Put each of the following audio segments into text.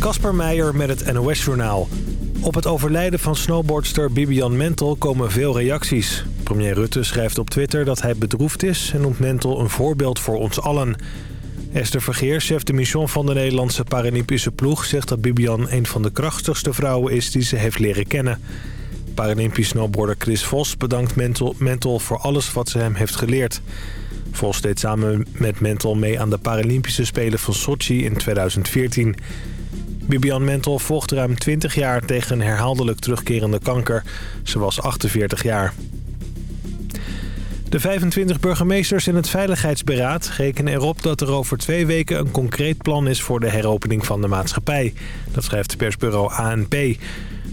Kasper Meijer met het NOS-journaal. Op het overlijden van snowboardster Bibian Mentel komen veel reacties. Premier Rutte schrijft op Twitter dat hij bedroefd is... en noemt Mentel een voorbeeld voor ons allen. Esther Vergeer, chef de mission van de Nederlandse Paralympische ploeg... zegt dat Bibian een van de krachtigste vrouwen is die ze heeft leren kennen. Paralympisch snowboarder Chris Vos bedankt Mentel, Mentel voor alles wat ze hem heeft geleerd. Vos deed samen met Mentel mee aan de Paralympische Spelen van Sochi in 2014... Bibian Mentel vocht ruim 20 jaar tegen een herhaaldelijk terugkerende kanker. Ze was 48 jaar. De 25 burgemeesters in het Veiligheidsberaad rekenen erop dat er over twee weken een concreet plan is voor de heropening van de maatschappij. Dat schrijft persbureau ANP.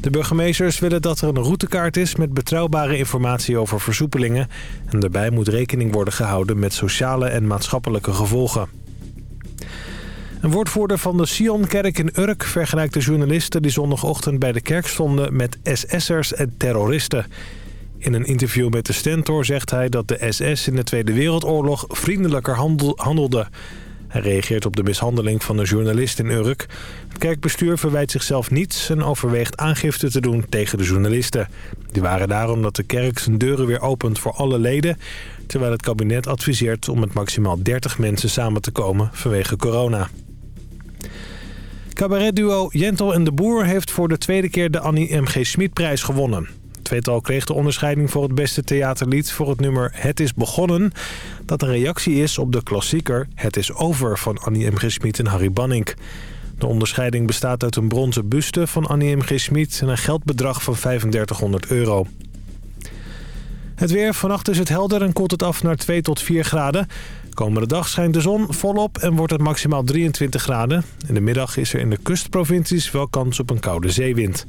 De burgemeesters willen dat er een routekaart is met betrouwbare informatie over versoepelingen. En daarbij moet rekening worden gehouden met sociale en maatschappelijke gevolgen. Een woordvoerder van de Sionkerk in Urk vergelijkt de journalisten die zondagochtend bij de kerk stonden met SS'ers en terroristen. In een interview met de Stentor zegt hij dat de SS in de Tweede Wereldoorlog vriendelijker handelde. Hij reageert op de mishandeling van een journalist in Urk. Het kerkbestuur verwijt zichzelf niets en overweegt aangifte te doen tegen de journalisten. Die waren daarom dat de kerk zijn deuren weer opent voor alle leden... terwijl het kabinet adviseert om met maximaal 30 mensen samen te komen vanwege corona. Cabaretduo Jentel en de Boer heeft voor de tweede keer de Annie M.G. Schmid-prijs gewonnen. Het tweetal kreeg de onderscheiding voor het beste theaterlied voor het nummer Het is begonnen. Dat een reactie is op de klassieker Het is over van Annie M.G. Schmid en Harry Banning. De onderscheiding bestaat uit een bronzen buste van Annie M.G. Schmid en een geldbedrag van 3500 euro. Het weer. Vannacht is het helder en koelt het af naar 2 tot 4 graden. Komende dag schijnt de zon volop en wordt het maximaal 23 graden. In de middag is er in de kustprovincies wel kans op een koude zeewind.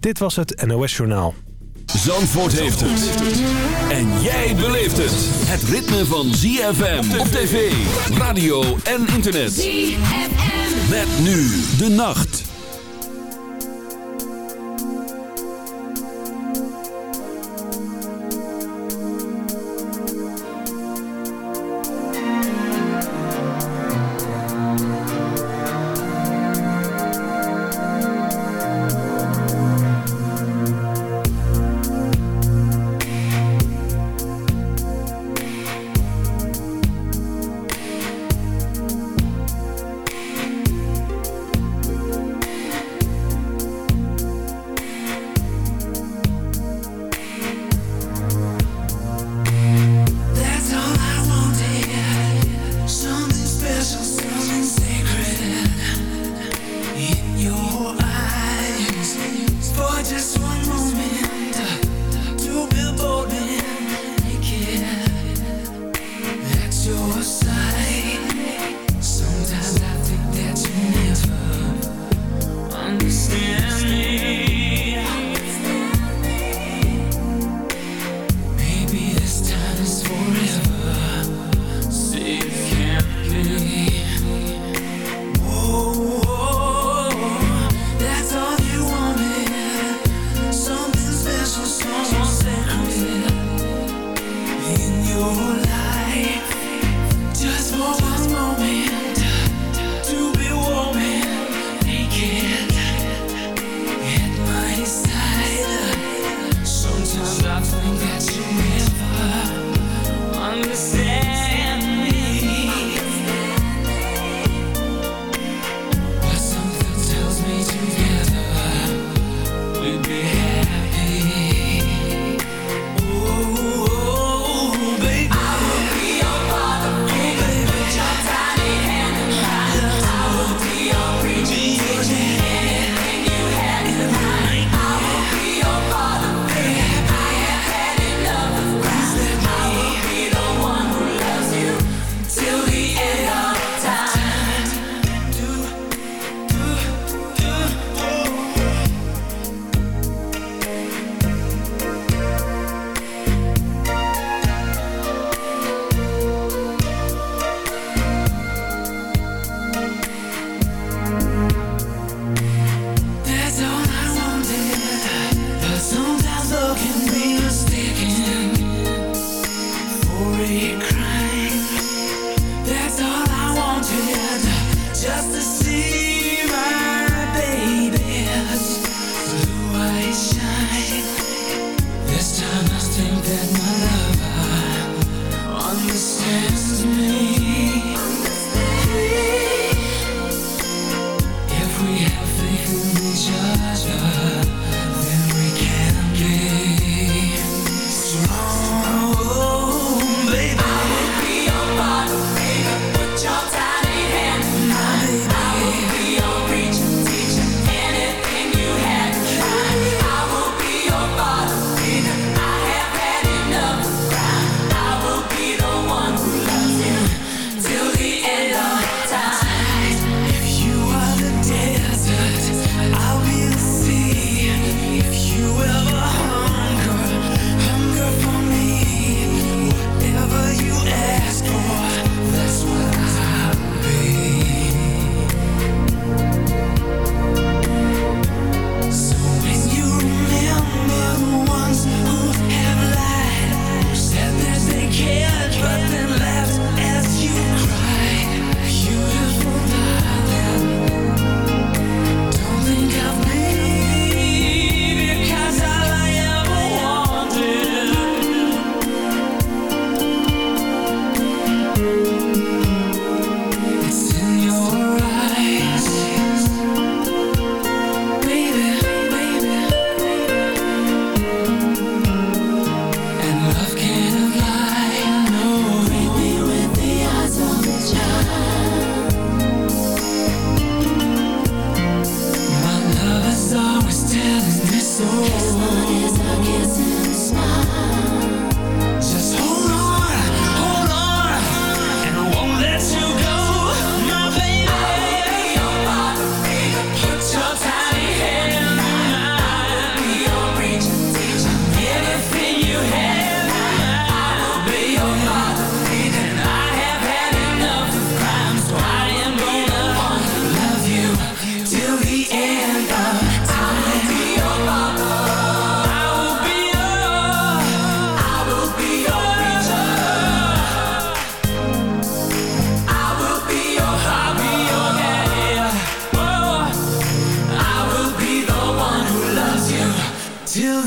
Dit was het NOS Journaal. Zandvoort heeft het. En jij beleeft het. Het ritme van ZFM op tv, radio en internet. ZFM. Met nu de nacht.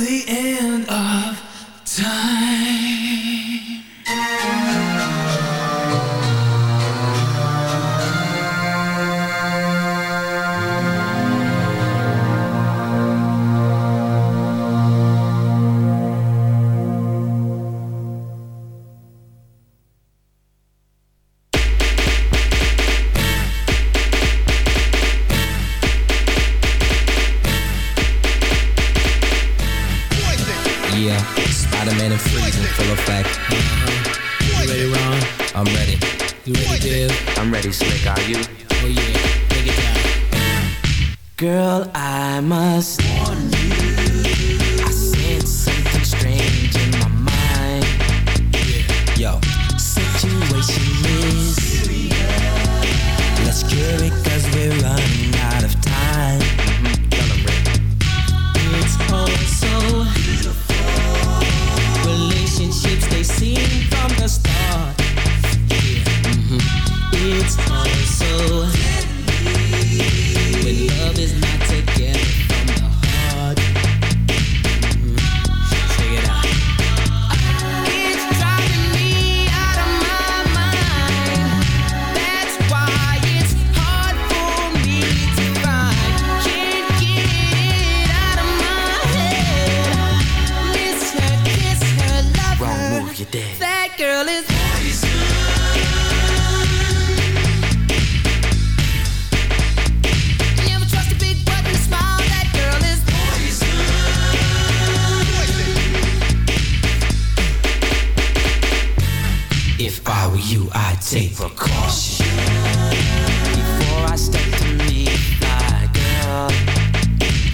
The whole shit. I were pro hoe should be cut like an afro.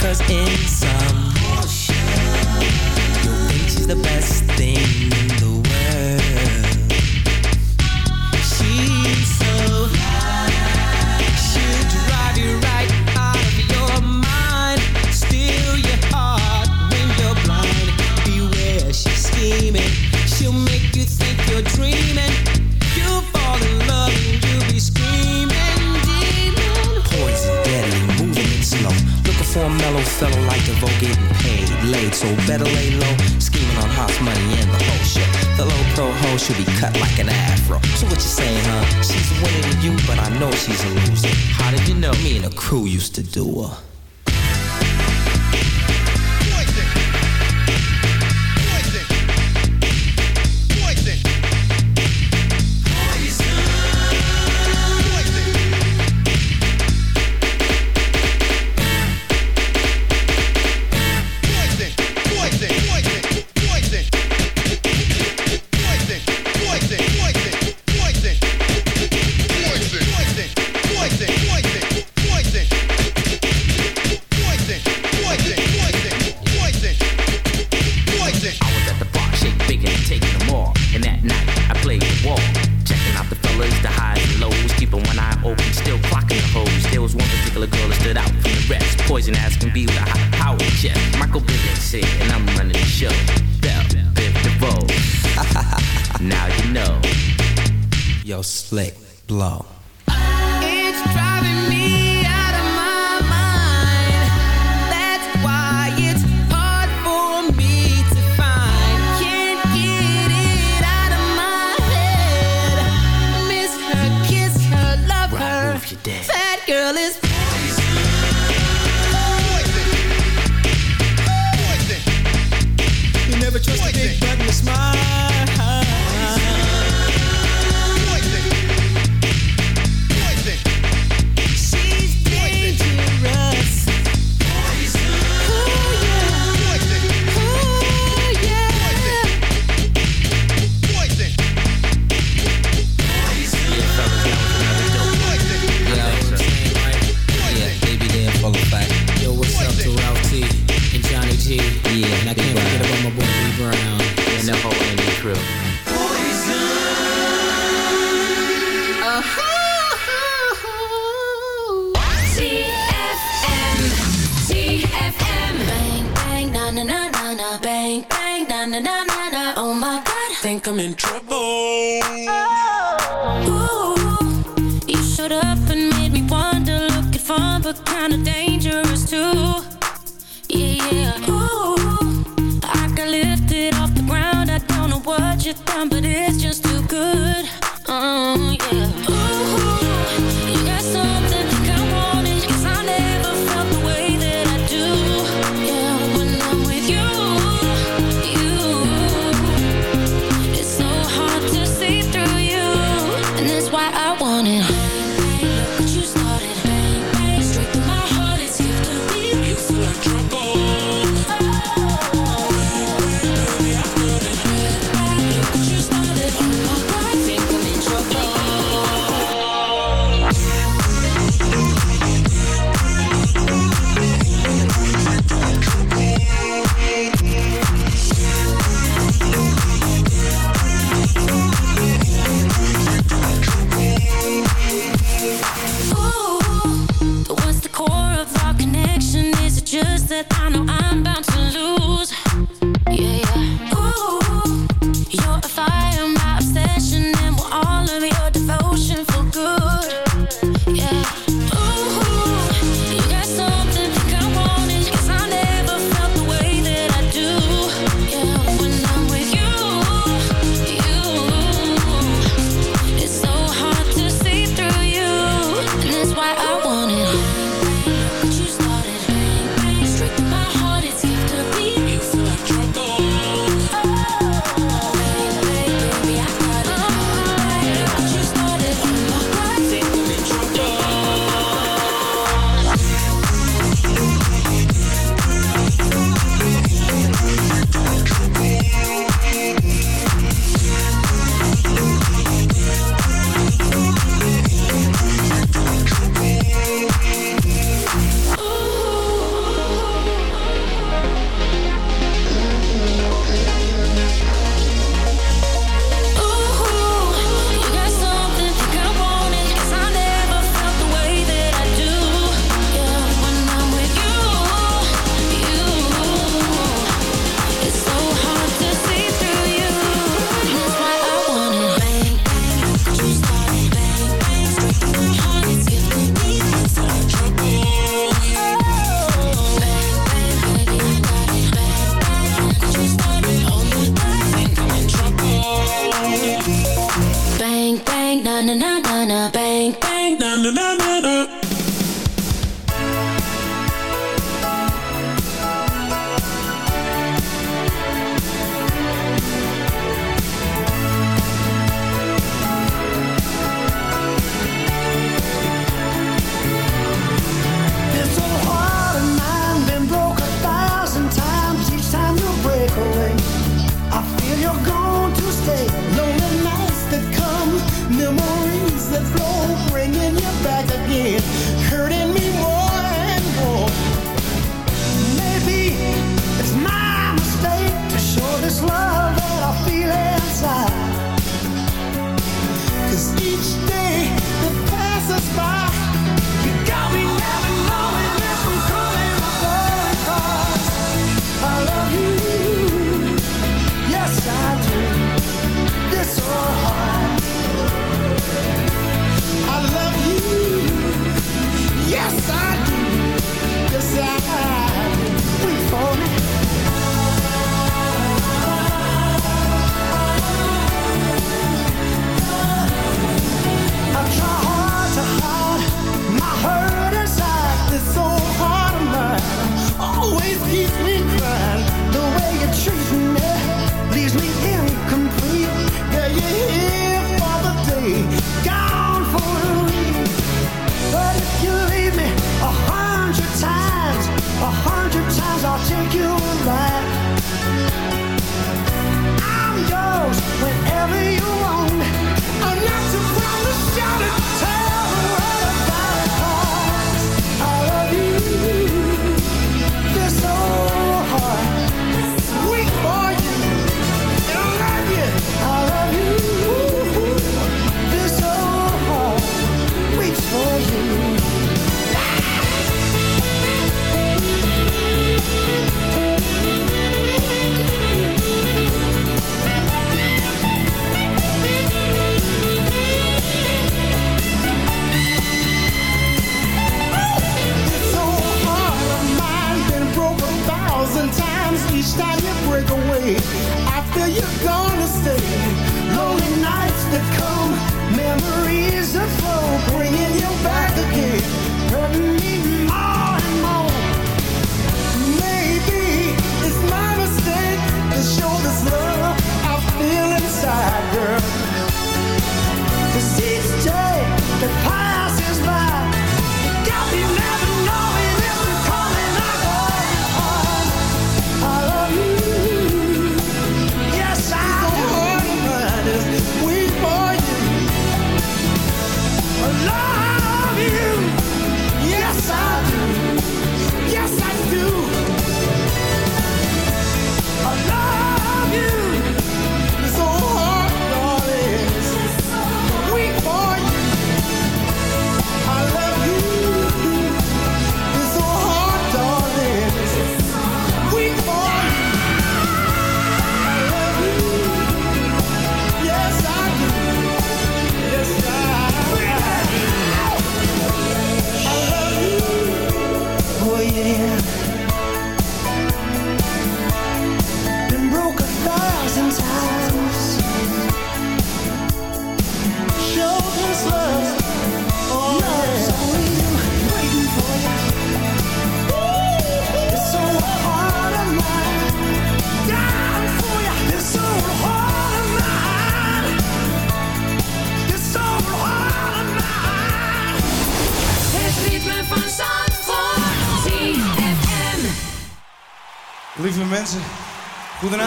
So what you saying, huh? She's a winner to you, I know she's a loser. How did you know? Me and the crew used to do her. Cause you started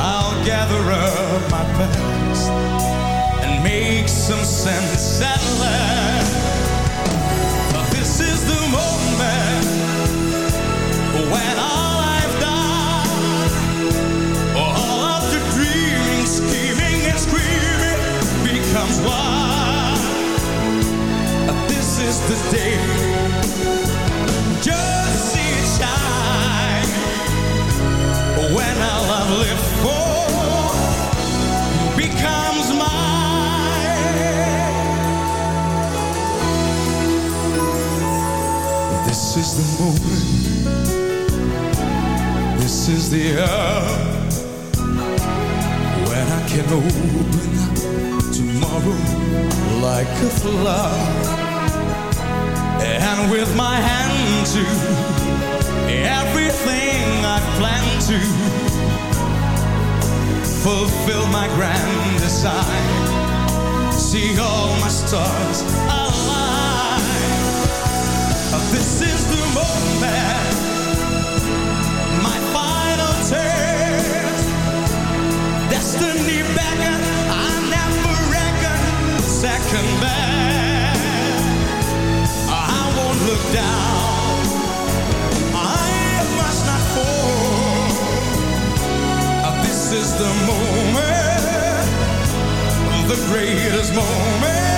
I'll gather up my past and make some sense at last. Fulfill my grand design. See all my stars align. this I'm just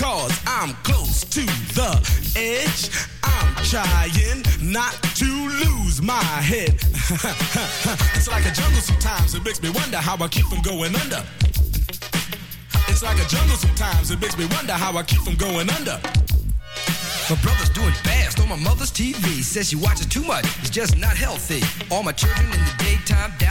cause I'm close to the edge. I'm trying not to lose my head. it's like a jungle sometimes, it makes me wonder how I keep from going under. It's like a jungle sometimes, it makes me wonder how I keep from going under. My brother's doing fast on my mother's TV. Says she watches too much, it's just not healthy. All my children in the daytime,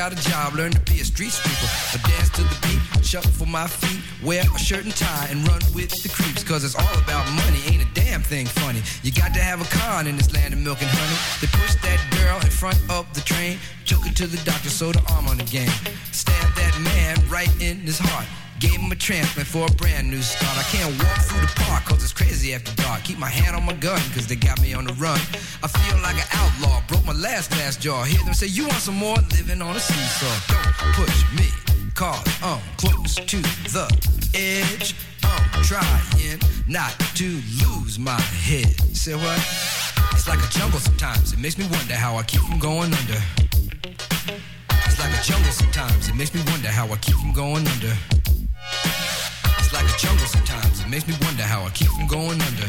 Got a job, learn to be a street sweeper. I dance to the beat, shuffle for my feet, wear a shirt and tie and run with the creeps cause it's all about money. Ain't a damn thing funny. You got to have a con in this land of milk and honey. They pushed that girl in front of the train, took her to the doctor, sewed her arm on the game. Stabbed that man right in his heart. Gave him a transplant for a brand new start. I can't walk through the park cause it's crazy after dark. Keep my hand on my gun cause they got me on the run. I feel like an outlaw, my last glass jaw. Hear them say, You want some more? Living on a seesaw. Don't push me, cause I'm close to the edge. I'm trying not to lose my head. Say what? It's like a jungle sometimes. It makes me wonder how I keep from going under. It's like a jungle sometimes. It makes me wonder how I keep from going under. It's like a jungle sometimes. It makes me wonder how I keep from going under.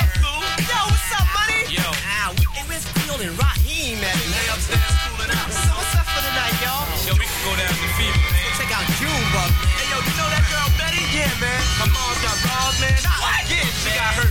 Ah, Field and Raheem at, man? They upstairs cooling out. So what's up for the night, y'all? Yo, we can go down to the fever, man. Check out Junebug. Hey, yo, you know that girl Betty? Yeah, man. My mom got robbed, man. What? Yeah, she got hurt.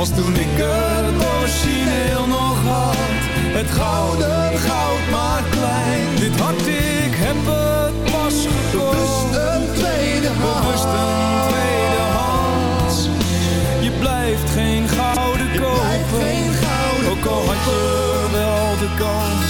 Als toen ik het origineel nog had. Het gouden goud maar klein. Dit hart ik heb het pas gekocht. Bewust een tweede hand. Bewust een tweede hand. Je blijft geen gouden kopen geen gouden Ook al had je wel de kans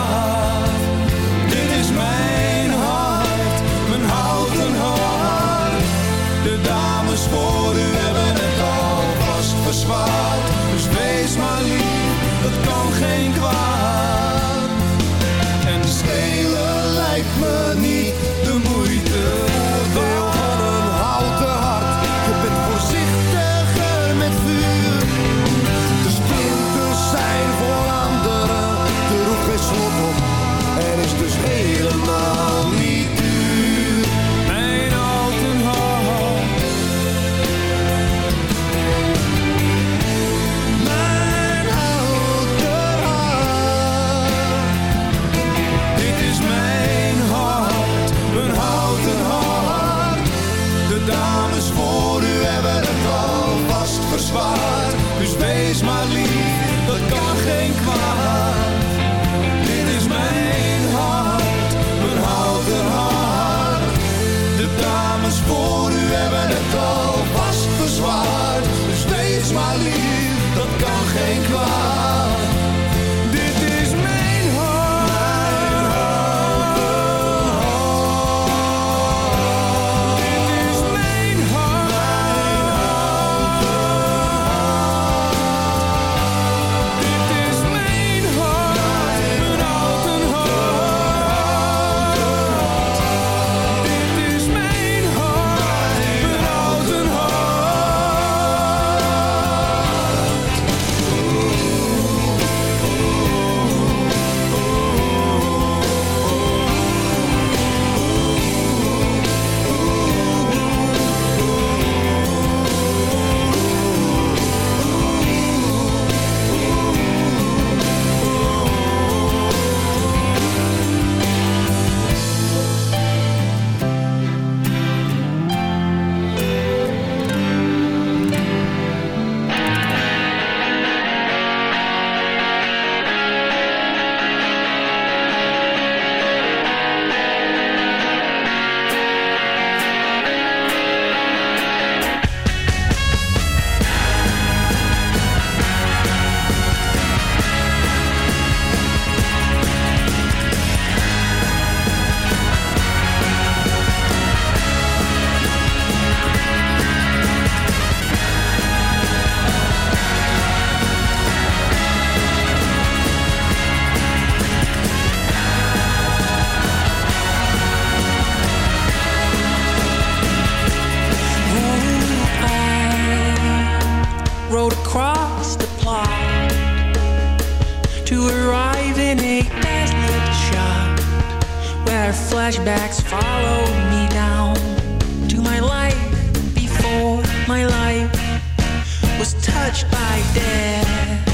death,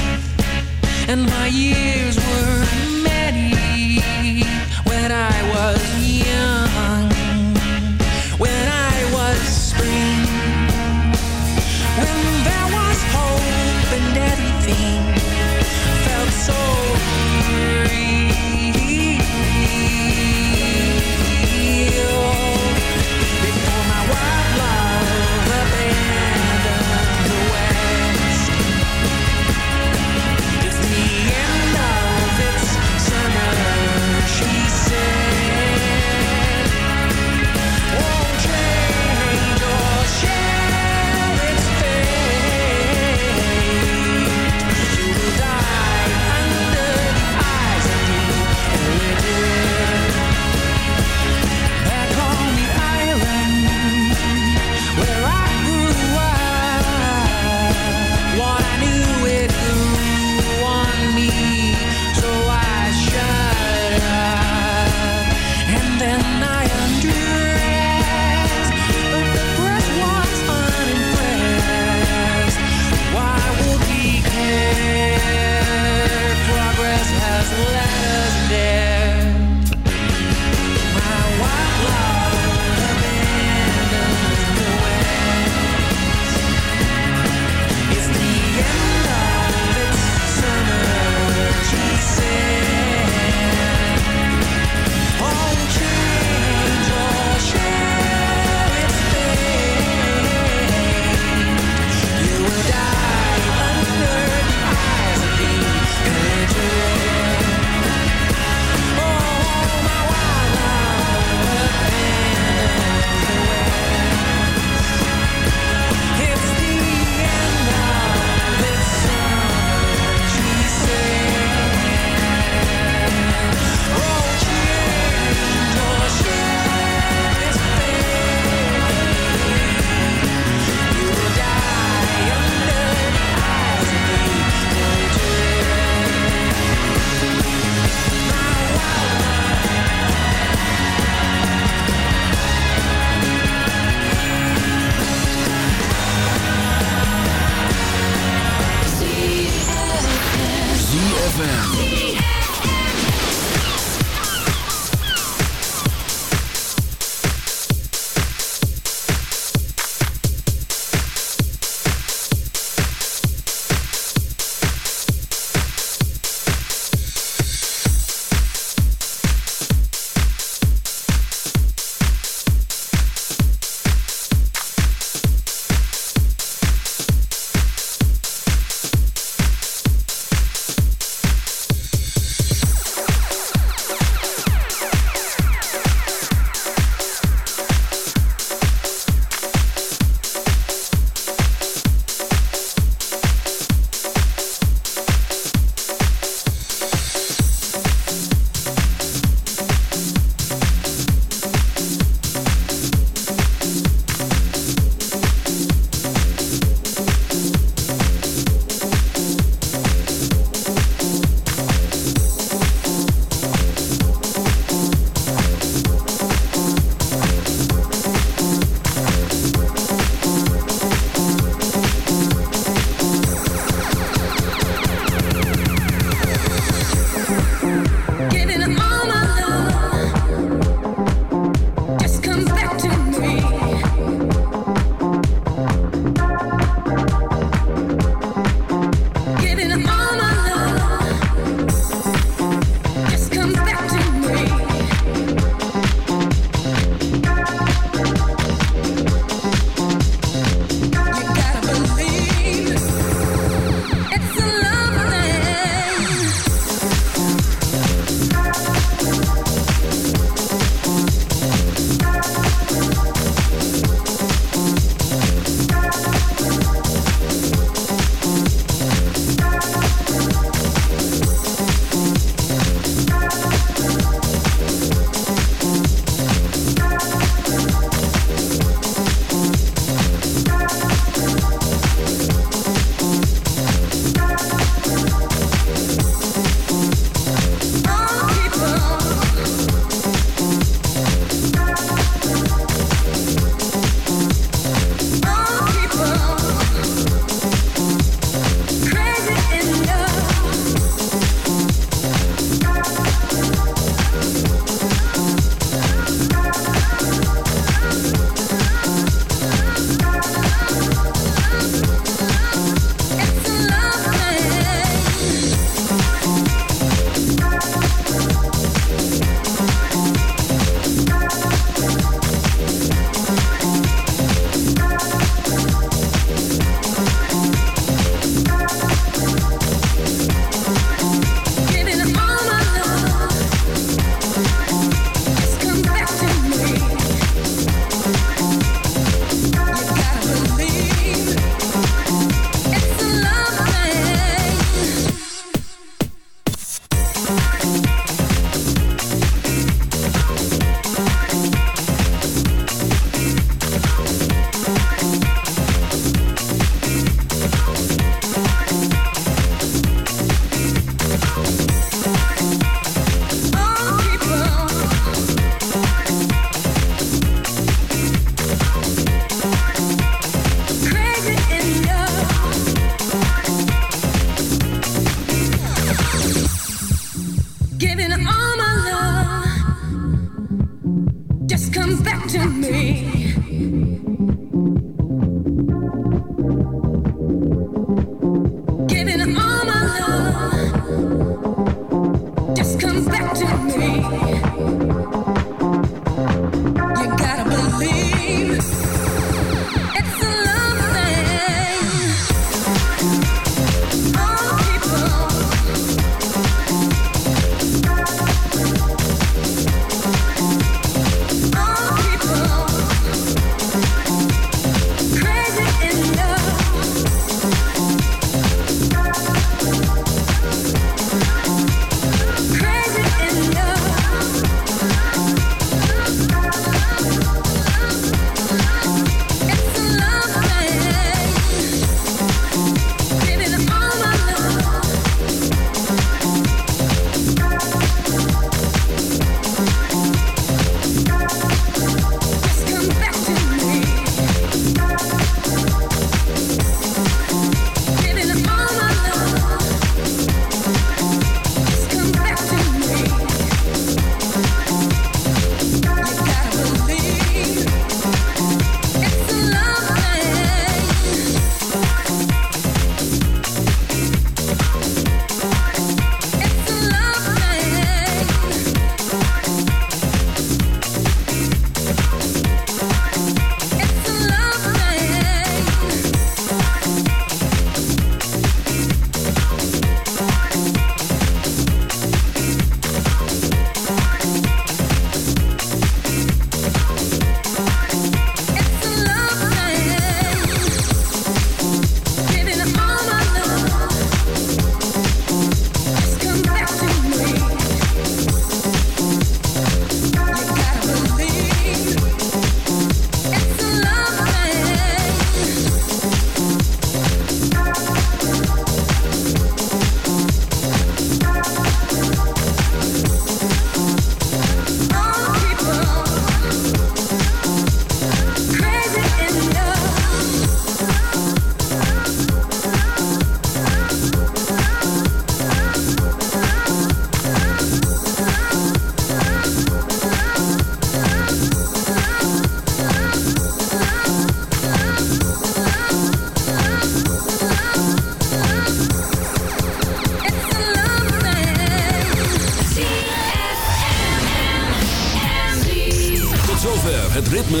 and my years were many when I was.